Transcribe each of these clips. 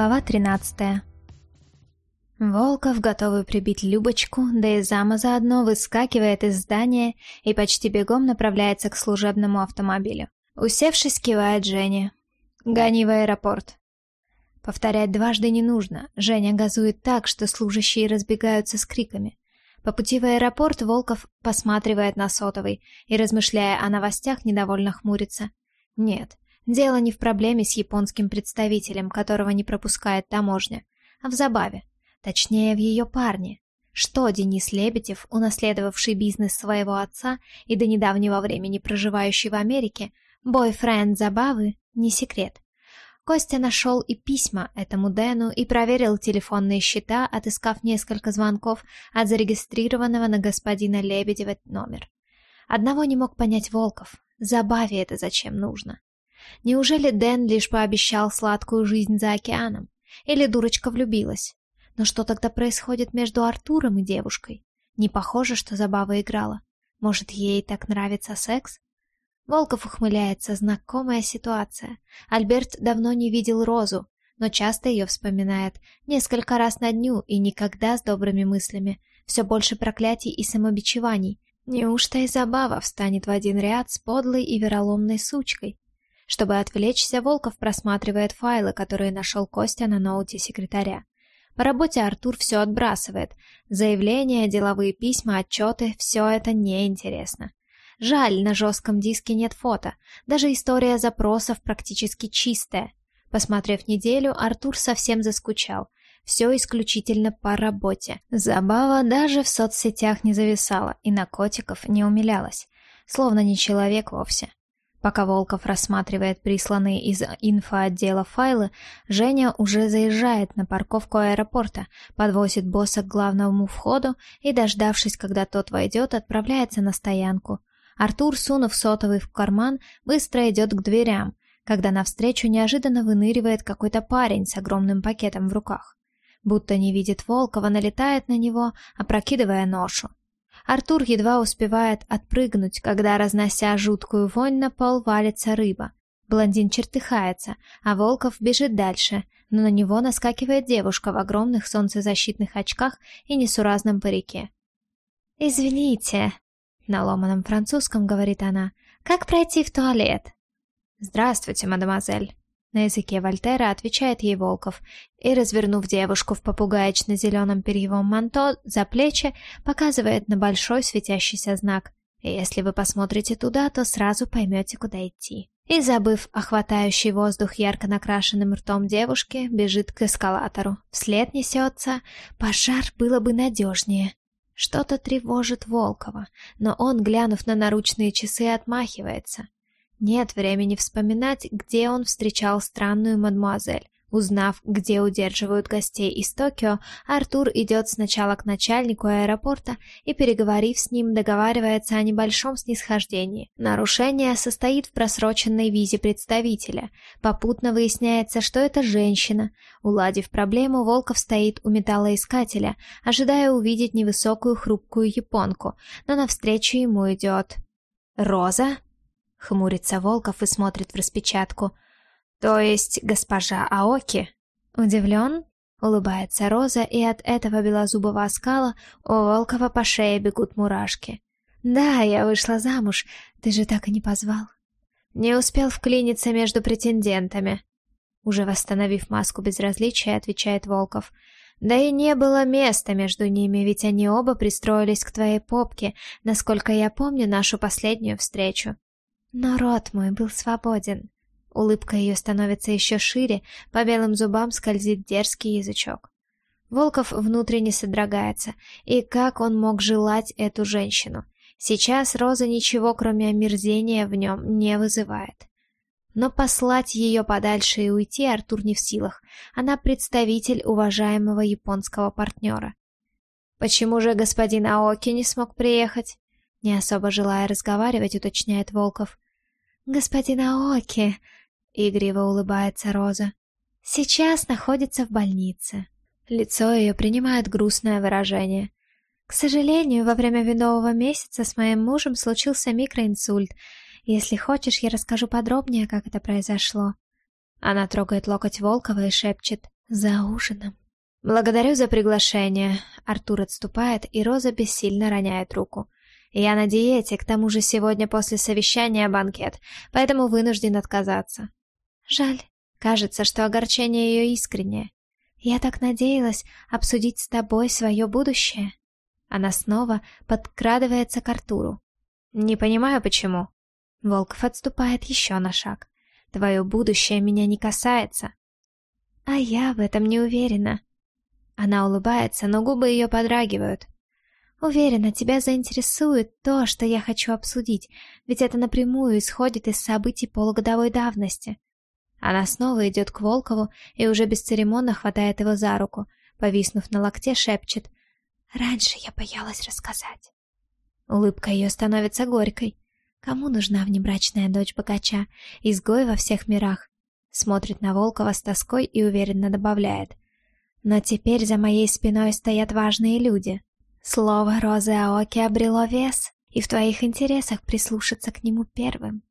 Глава 13 Волков, готовый прибить Любочку, да и зама заодно выскакивает из здания и почти бегом направляется к служебному автомобилю. Усевшись, кивает Жене. «Гони в аэропорт». Повторять дважды не нужно. Женя газует так, что служащие разбегаются с криками. По пути в аэропорт Волков посматривает на сотовый и, размышляя о новостях, недовольно хмурится. Нет, Дело не в проблеме с японским представителем, которого не пропускает таможня, а в забаве. Точнее, в ее парне. Что Денис Лебедев, унаследовавший бизнес своего отца и до недавнего времени проживающий в Америке, бойфренд забавы, не секрет. Костя нашел и письма этому Дэну и проверил телефонные счета, отыскав несколько звонков от зарегистрированного на господина Лебедева номер. Одного не мог понять Волков. Забаве это зачем нужно? Неужели Дэн лишь пообещал сладкую жизнь за океаном? Или дурочка влюбилась? Но что тогда происходит между Артуром и девушкой? Не похоже, что забава играла. Может, ей так нравится секс? Волков ухмыляется, знакомая ситуация. Альберт давно не видел Розу, но часто ее вспоминает, несколько раз на дню и никогда с добрыми мыслями. Все больше проклятий и самобичеваний. Неужто и забава встанет в один ряд с подлой и вероломной сучкой? Чтобы отвлечься, Волков просматривает файлы, которые нашел Костя на ноуте секретаря. По работе Артур все отбрасывает. Заявления, деловые письма, отчеты — все это неинтересно. Жаль, на жестком диске нет фото. Даже история запросов практически чистая. Посмотрев неделю, Артур совсем заскучал. Все исключительно по работе. Забава даже в соцсетях не зависала и на котиков не умилялась. Словно не человек вовсе. Пока Волков рассматривает присланные из инфоотдела файлы, Женя уже заезжает на парковку аэропорта, подвозит босса к главному входу и, дождавшись, когда тот войдет, отправляется на стоянку. Артур, сунув сотовый в карман, быстро идет к дверям, когда навстречу неожиданно выныривает какой-то парень с огромным пакетом в руках. Будто не видит Волкова, налетает на него, опрокидывая ношу. Артур едва успевает отпрыгнуть, когда, разнося жуткую вонь, на пол валится рыба. Блондин чертыхается, а Волков бежит дальше, но на него наскакивает девушка в огромных солнцезащитных очках и несуразном парике. «Извините», — на ломаном французском говорит она, — «как пройти в туалет?» «Здравствуйте, мадемуазель», на языке Вольтера отвечает ей Волков, и, развернув девушку в попугаечно-зеленом перьевом манто за плечи, показывает на большой светящийся знак. Если вы посмотрите туда, то сразу поймете, куда идти. И, забыв о воздух ярко накрашенным ртом девушки, бежит к эскалатору. Вслед несется «Пожар было бы надежнее». Что-то тревожит Волкова, но он, глянув на наручные часы, отмахивается. Нет времени вспоминать, где он встречал странную мадемуазель. Узнав, где удерживают гостей из Токио, Артур идет сначала к начальнику аэропорта и, переговорив с ним, договаривается о небольшом снисхождении. Нарушение состоит в просроченной визе представителя. Попутно выясняется, что это женщина. Уладив проблему, Волков стоит у металлоискателя, ожидая увидеть невысокую хрупкую японку, но навстречу ему идет... «Роза?» Хмурится Волков и смотрит в распечатку. То есть госпожа Аоки? Удивлен? Улыбается Роза, и от этого белозубого оскала у Волкова по шее бегут мурашки. «Да, я вышла замуж. Ты же так и не позвал». Не успел вклиниться между претендентами. Уже восстановив маску безразличия, отвечает Волков. Да и не было места между ними, ведь они оба пристроились к твоей попке, насколько я помню нашу последнюю встречу. Но рот мой был свободен. Улыбка ее становится еще шире, по белым зубам скользит дерзкий язычок. Волков внутренне содрогается, и как он мог желать эту женщину? Сейчас Роза ничего, кроме омерзения, в нем не вызывает. Но послать ее подальше и уйти Артур не в силах. Она представитель уважаемого японского партнера. Почему же господин Аоки не смог приехать? Не особо желая разговаривать, уточняет Волков. «Господин Аоки», — игриво улыбается Роза, — «сейчас находится в больнице». Лицо ее принимает грустное выражение. «К сожалению, во время винового месяца с моим мужем случился микроинсульт. Если хочешь, я расскажу подробнее, как это произошло». Она трогает локоть Волкова и шепчет. За ужином. Благодарю за приглашение. Артур отступает, и Роза бессильно роняет руку. Я на диете, к тому же сегодня после совещания банкет, поэтому вынужден отказаться. Жаль. Кажется, что огорчение ее искреннее. Я так надеялась обсудить с тобой свое будущее. Она снова подкрадывается к Артуру. Не понимаю, почему. Волков отступает еще на шаг. Твое будущее меня не касается. А я в этом не уверена. Она улыбается, но губы ее подрагивают. Уверена, тебя заинтересует то, что я хочу обсудить, ведь это напрямую исходит из событий полугодовой давности. Она снова идет к Волкову и уже бесцеремонно хватает его за руку, повиснув на локте, шепчет «Раньше я боялась рассказать». Улыбка ее становится горькой. Кому нужна внебрачная дочь богача, изгой во всех мирах? Смотрит на Волкова с тоской и уверенно добавляет. Но теперь за моей спиной стоят важные люди. Слово Розы Аоки обрело вес, и в твоих интересах прислушаться к нему первым.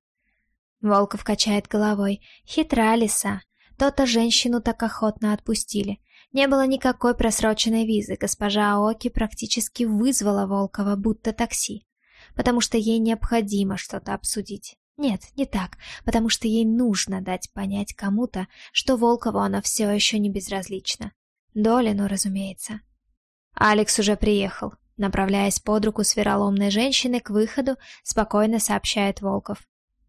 Волков качает головой. Хитра лиса. То-то женщину так охотно отпустили. Не было никакой просроченной визы. Госпожа Аоки практически вызвала Волкова, будто такси потому что ей необходимо что-то обсудить. Нет, не так, потому что ей нужно дать понять кому-то, что Волкову она все еще не безразлична. Долину, разумеется. Алекс уже приехал. Направляясь под руку с вероломной женщиной к выходу, спокойно сообщает Волков.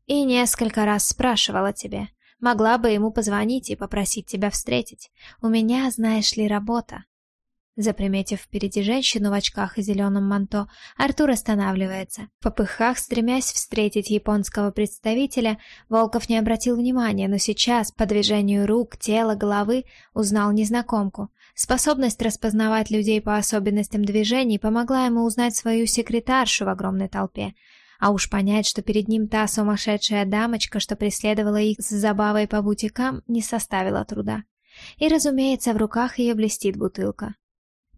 И несколько раз спрашивала тебе. Могла бы ему позвонить и попросить тебя встретить. У меня, знаешь ли, работа. Заприметив впереди женщину в очках и зеленом манто, Артур останавливается. В попыхах, стремясь встретить японского представителя, Волков не обратил внимания, но сейчас, по движению рук, тела, головы, узнал незнакомку. Способность распознавать людей по особенностям движений помогла ему узнать свою секретаршу в огромной толпе. А уж понять, что перед ним та сумасшедшая дамочка, что преследовала их с забавой по бутикам, не составило труда. И, разумеется, в руках ее блестит бутылка.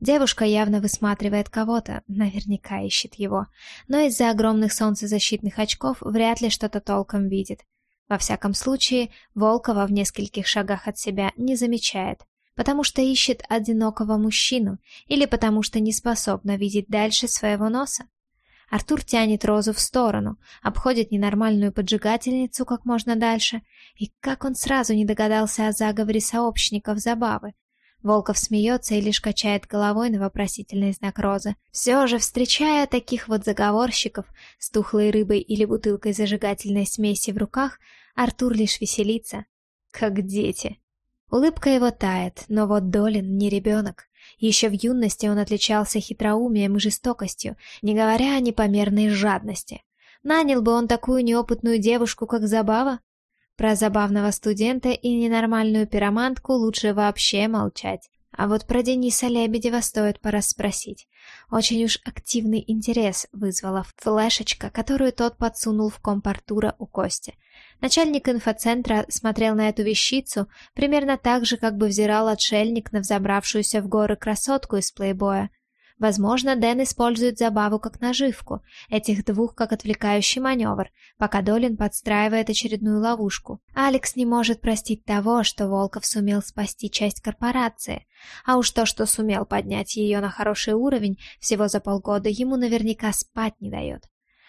Девушка явно высматривает кого-то, наверняка ищет его, но из-за огромных солнцезащитных очков вряд ли что-то толком видит. Во всяком случае, Волкова в нескольких шагах от себя не замечает, потому что ищет одинокого мужчину или потому что не способна видеть дальше своего носа. Артур тянет Розу в сторону, обходит ненормальную поджигательницу как можно дальше, и как он сразу не догадался о заговоре сообщников забавы, Волков смеется и лишь качает головой на вопросительный знак Розы. Все же, встречая таких вот заговорщиков с тухлой рыбой или бутылкой зажигательной смеси в руках, Артур лишь веселится. Как дети. Улыбка его тает, но вот Долин не ребенок. Еще в юности он отличался хитроумием и жестокостью, не говоря о непомерной жадности. Нанял бы он такую неопытную девушку, как Забава, про забавного студента и ненормальную пиромантку лучше вообще молчать. А вот про Дениса Лебедева стоит пора спросить. Очень уж активный интерес вызвала флешечка, которую тот подсунул в компартура у Кости. Начальник инфоцентра смотрел на эту вещицу примерно так же, как бы взирал отшельник на взобравшуюся в горы красотку из плейбоя. Возможно, Дэн использует забаву как наживку, этих двух как отвлекающий маневр, пока Долин подстраивает очередную ловушку. Алекс не может простить того, что Волков сумел спасти часть корпорации, а уж то, что сумел поднять ее на хороший уровень всего за полгода, ему наверняка спать не дает.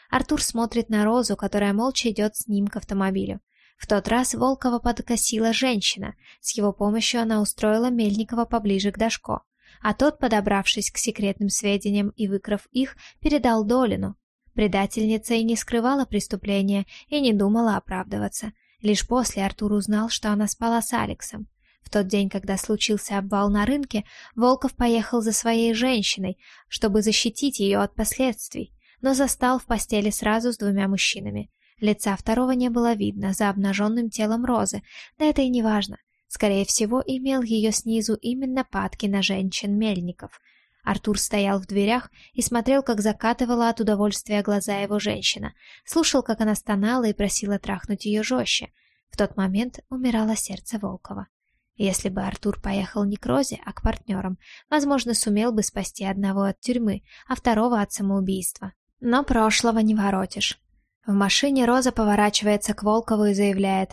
Артур смотрит на Розу, которая молча идет с ним к автомобилю. В тот раз Волкова подкосила женщина. С его помощью она устроила Мельникова поближе к Дашко а тот, подобравшись к секретным сведениям и выкрав их, передал Долину. Предательница и не скрывала преступления, и не думала оправдываться. Лишь после Артур узнал, что она спала с Алексом. В тот день, когда случился обвал на рынке, Волков поехал за своей женщиной, чтобы защитить ее от последствий, но застал в постели сразу с двумя мужчинами. Лица второго не было видно за обнаженным телом Розы, да это и не важно. Скорее всего, имел ее снизу именно падки на женщин Мельников. Артур стоял в дверях и смотрел, как закатывала от удовольствия глаза его женщина, слушал, как она стонала и просила трахнуть ее жестче. В тот момент умирало сердце Волкова. Если бы Артур поехал не к Розе, а к партнерам, возможно, сумел бы спасти одного от тюрьмы, а второго от самоубийства. Но прошлого не воротишь. В машине Роза поворачивается к Волкову и заявляет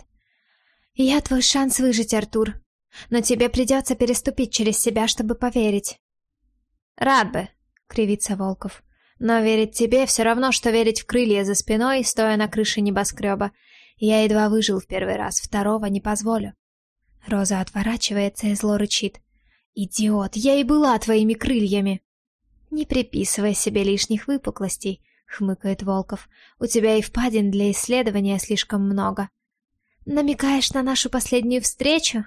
«Я твой шанс выжить, Артур!» Но тебе придется переступить через себя, чтобы поверить. Рад бы, кривится Волков. Но верить тебе все равно, что верить в крылья за спиной, стоя на крыше небоскреба. Я едва выжил в первый раз, второго не позволю. Роза отворачивается и зло рычит. «Идиот, я и была твоими крыльями!» «Не приписывай себе лишних выпуклостей», — хмыкает Волков. «У тебя и впадин для исследования слишком много». «Намекаешь на нашу последнюю встречу?»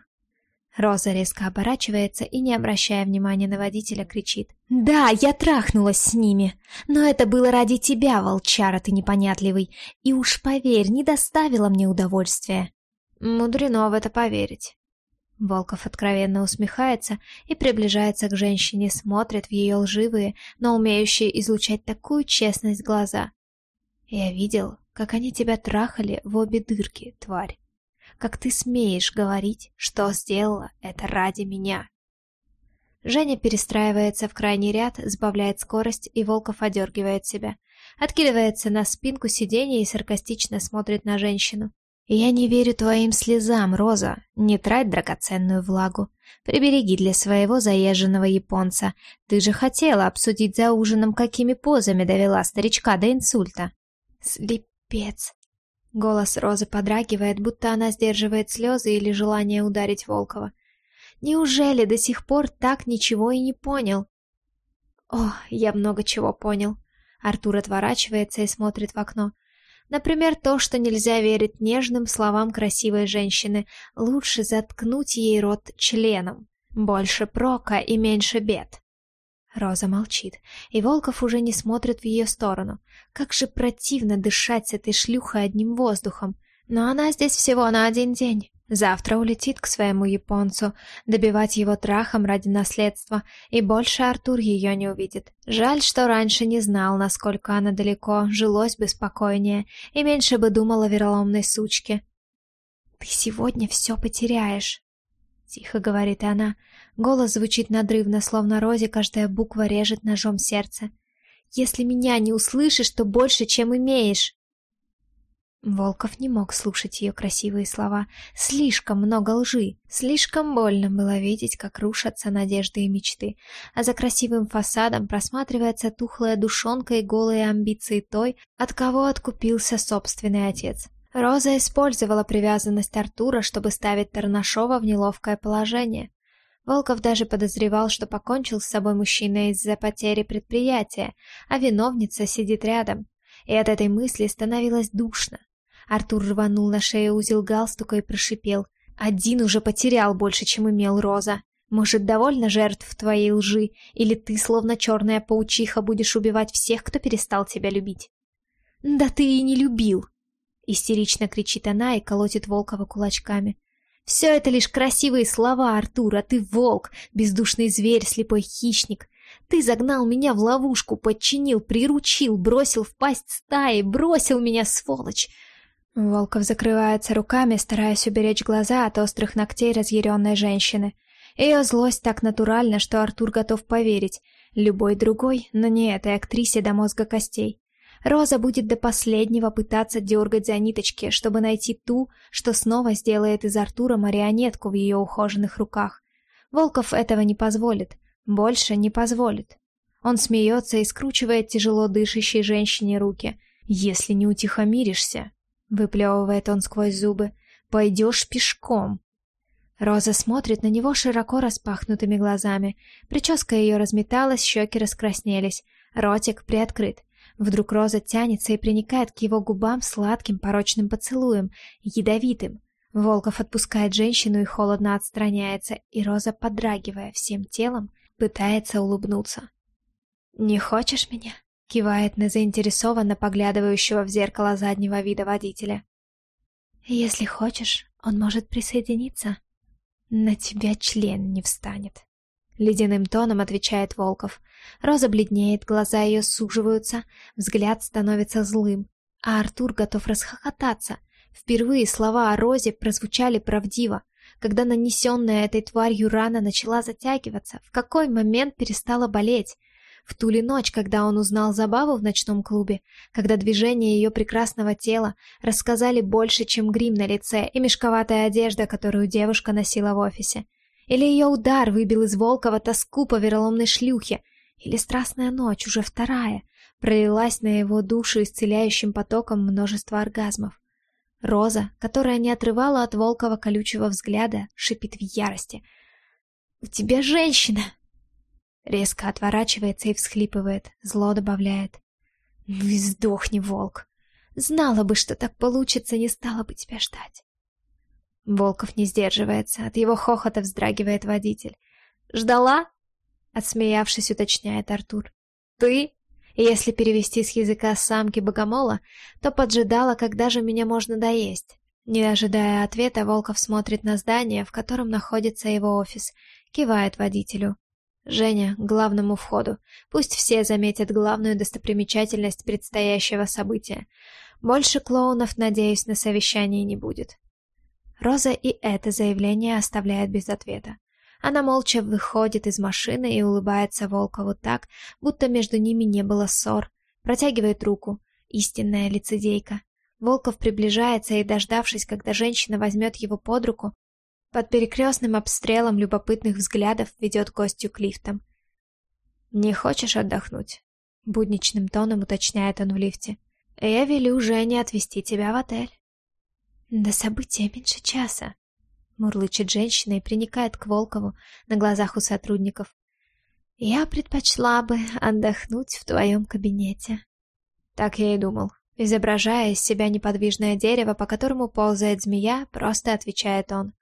Роза резко оборачивается и, не обращая внимания на водителя, кричит. «Да, я трахнулась с ними, но это было ради тебя, волчара ты непонятливый, и уж поверь, не доставило мне удовольствия». Мудрено в это поверить. Волков откровенно усмехается и приближается к женщине, смотрит в ее лживые, но умеющие излучать такую честность глаза. «Я видел, как они тебя трахали в обе дырки, тварь. Как ты смеешь говорить, что сделала это ради меня?» Женя перестраивается в крайний ряд, сбавляет скорость, и Волков одергивает себя. Откидывается на спинку сиденья и саркастично смотрит на женщину. «Я не верю твоим слезам, Роза. Не трать драгоценную влагу. Прибереги для своего заезженного японца. Ты же хотела обсудить за ужином, какими позами довела старичка до инсульта». «Слепец!» Голос Розы подрагивает, будто она сдерживает слезы или желание ударить Волкова. «Неужели до сих пор так ничего и не понял?» «О, я много чего понял». Артур отворачивается и смотрит в окно. Например, то, что нельзя верить нежным словам красивой женщины, лучше заткнуть ей рот членом. Больше прока и меньше бед. Роза молчит, и Волков уже не смотрит в ее сторону. Как же противно дышать с этой шлюхой одним воздухом. Но она здесь всего на один день. Завтра улетит к своему японцу, добивать его трахом ради наследства, и больше Артур ее не увидит. Жаль, что раньше не знал, насколько она далеко, жилось бы спокойнее, и меньше бы думал о вероломной сучке. «Ты сегодня все потеряешь», — тихо говорит она. Голос звучит надрывно, словно Розе каждая буква режет ножом сердце. «Если меня не услышишь, то больше, чем имеешь». Волков не мог слушать ее красивые слова. Слишком много лжи. Слишком больно было видеть, как рушатся надежды и мечты. А за красивым фасадом просматривается тухлая душонка и голые амбиции той, от кого откупился собственный отец. Роза использовала привязанность Артура, чтобы ставить Тарнашова в неловкое положение. Волков даже подозревал, что покончил с собой мужчина из-за потери предприятия, а виновница сидит рядом. И от этой мысли становилось душно. Артур рванул на шею узел галстука и прошипел. «Один уже потерял больше, чем имел Роза. Может, довольно жертв твоей лжи, или ты, словно черная паучиха, будешь убивать всех, кто перестал тебя любить?» «Да ты и не любил!» Истерично кричит она и колотит Волкова кулачками. «Все это лишь красивые слова, Артур, а ты волк, бездушный зверь, слепой хищник. Ты загнал меня в ловушку, подчинил, приручил, бросил в пасть стаи, бросил меня, сволочь!» Волков закрывается руками, стараясь уберечь глаза от острых ногтей разъяренной женщины. Ее злость так натуральна, что Артур готов поверить. Любой другой, но не этой актрисе до мозга костей. Роза будет до последнего пытаться дергать за ниточки, чтобы найти ту, что снова сделает из Артура марионетку в ее ухоженных руках. Волков этого не позволит. Больше не позволит. Он смеется и скручивает тяжело дышащей женщине руки. «Если не утихомиришься, Выплевывает он сквозь зубы. «Пойдешь пешком!» Роза смотрит на него широко распахнутыми глазами. Прическа ее разметалась, щеки раскраснелись. Ротик приоткрыт. Вдруг Роза тянется и приникает к его губам сладким порочным поцелуем, ядовитым. Волков отпускает женщину и холодно отстраняется, и Роза, подрагивая всем телом, пытается улыбнуться. «Не хочешь меня?» Кивает на заинтересованно поглядывающего в зеркало заднего вида водителя. «Если хочешь, он может присоединиться. На тебя член не встанет». Ледяным тоном отвечает Волков. Роза бледнеет, глаза ее суживаются, взгляд становится злым. А Артур готов расхохотаться. Впервые слова о Розе прозвучали правдиво. Когда нанесенная этой тварью рана начала затягиваться, в какой момент перестала болеть? В ту ли ночь, когда он узнал забаву в ночном клубе, когда движения ее прекрасного тела рассказали больше, чем грим на лице и мешковатая одежда, которую девушка носила в офисе. Или ее удар выбил из Волкова тоску по вероломной шлюхе? Или страстная ночь, уже вторая, пролилась на его душу исцеляющим потоком множество оргазмов? Роза, которая не отрывала от Волкова колючего взгляда, шипит в ярости. «У тебя женщина!» Резко отворачивается и всхлипывает, зло добавляет. «Ну и сдохни, волк! Знала бы, что так получится, не стала бы тебя ждать!» Волков не сдерживается, от его хохота вздрагивает водитель. «Ждала?» — отсмеявшись, уточняет Артур. «Ты?» Если перевести с языка самки богомола, то поджидала, когда же меня можно доесть. Не ожидая ответа, Волков смотрит на здание, в котором находится его офис, кивает водителю. Женя, главному входу. Пусть все заметят главную достопримечательность предстоящего события. Больше клоунов, надеюсь, на совещании не будет. Роза и это заявление оставляет без ответа. Она молча выходит из машины и улыбается Волкову так, будто между ними не было ссор. Протягивает руку. Истинная лицедейка. Волков приближается и, дождавшись, когда женщина возьмет его под руку, под перекрестным обстрелом любопытных взглядов ведет гостю к лифтам. «Не хочешь отдохнуть?» — будничным тоном уточняет он в лифте. «Я велю Жене отвезти тебя в отель». «До события меньше часа», — мурлычет женщина и приникает к Волкову на глазах у сотрудников. «Я предпочла бы отдохнуть в твоем кабинете». Так я и думал. Изображая из себя неподвижное дерево, по которому ползает змея, просто отвечает он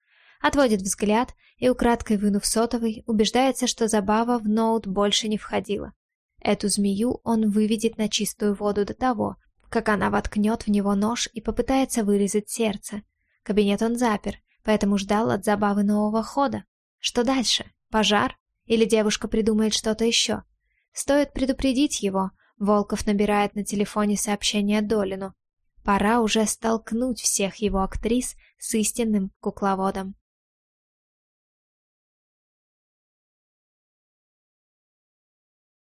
отводит взгляд и, украдкой вынув сотовый, убеждается, что забава в ноут больше не входила. Эту змею он выведет на чистую воду до того, как она воткнет в него нож и попытается вырезать сердце. Кабинет он запер, поэтому ждал от забавы нового хода. Что дальше? Пожар? Или девушка придумает что-то еще? Стоит предупредить его. Волков набирает на телефоне сообщение Долину. Пора уже столкнуть всех его актрис с истинным кукловодом.